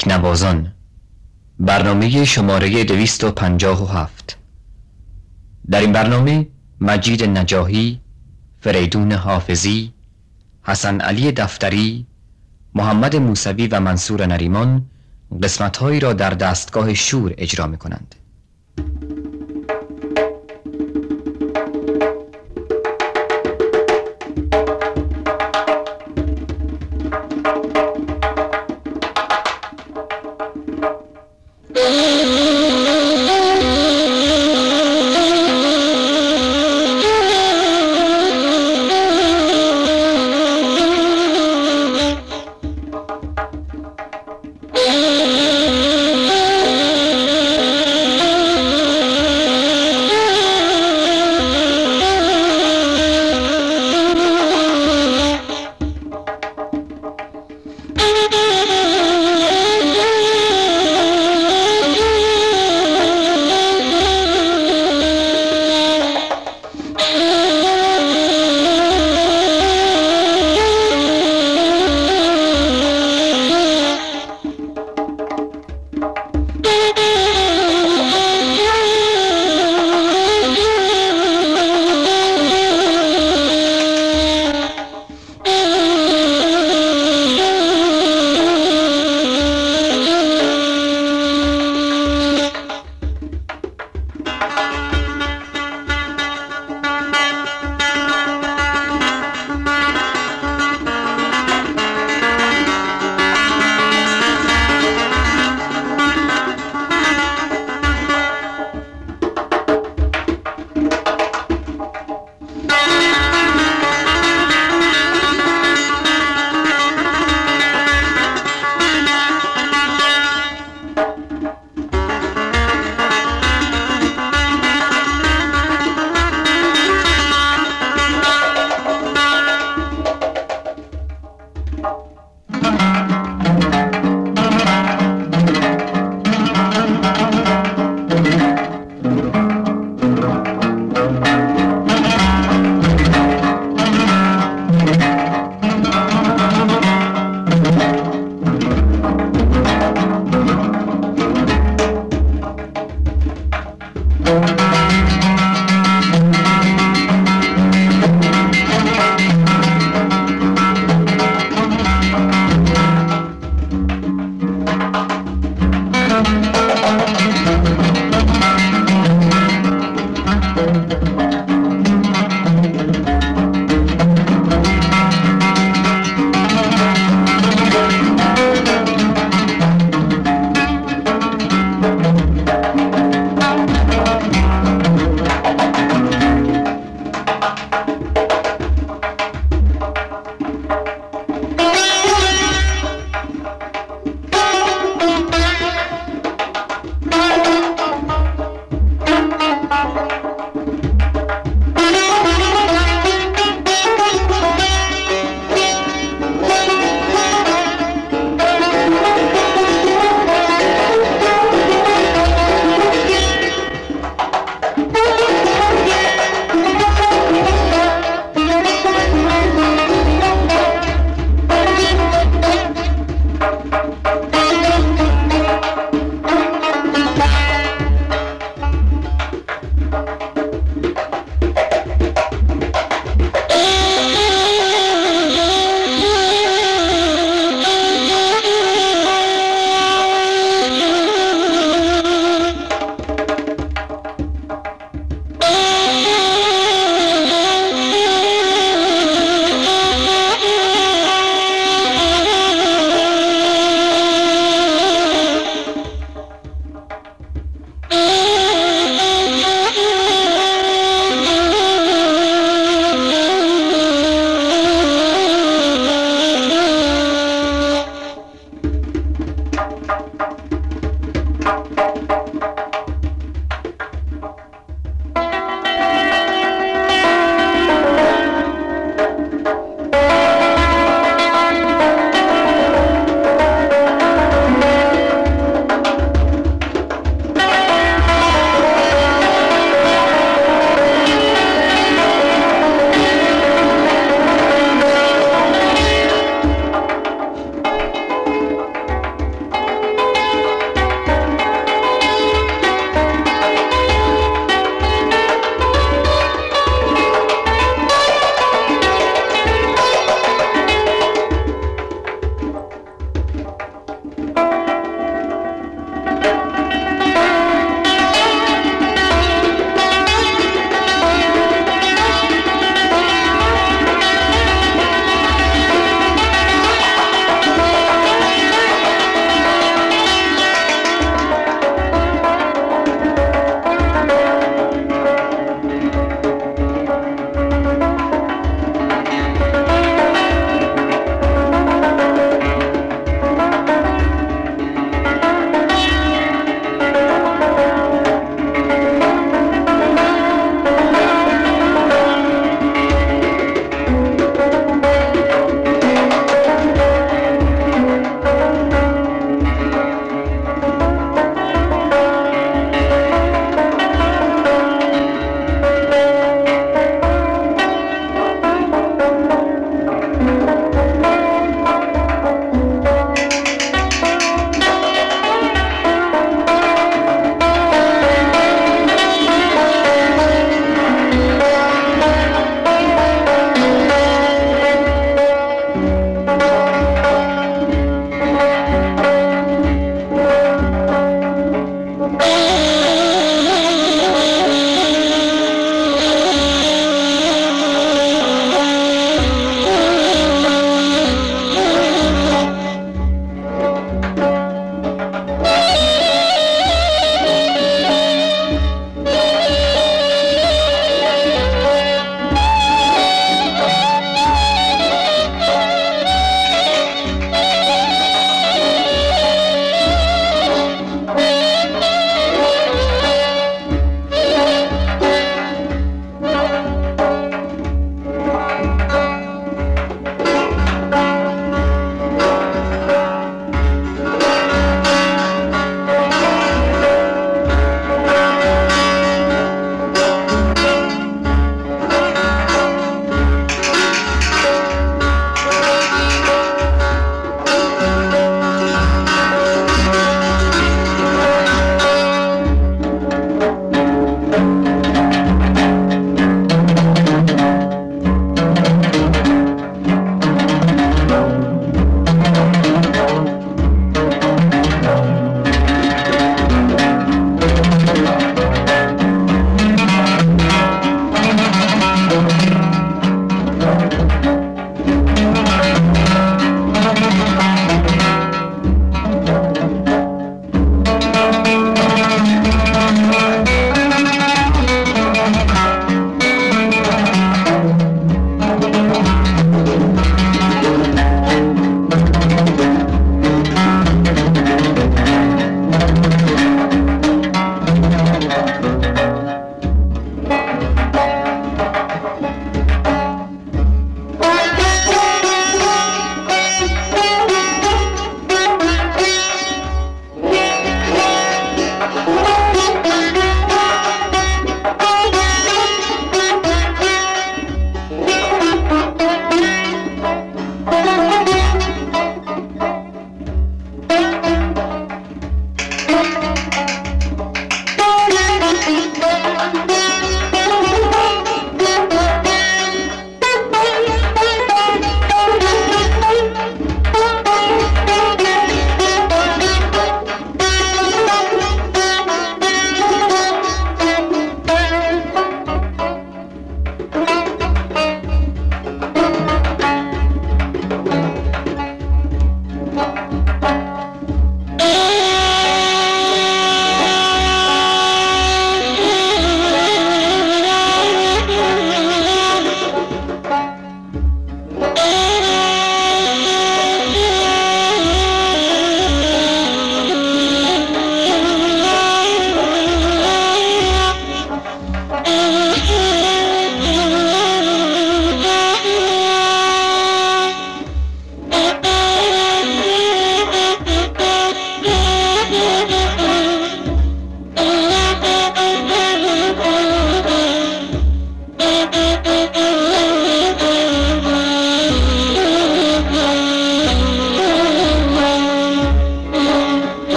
تکنوازان. برنامه شماره دویست و پنجاه و هفت. در این برنامه مجید نجاهی فریدون حافظی حسن علی دفتری محمد موسوی و منصور نریمان قسمتهایی را در دستگاه شور اجرا می کنند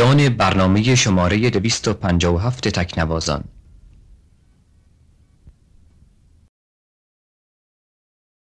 پایان برنامه شماره 257 تکنوازان.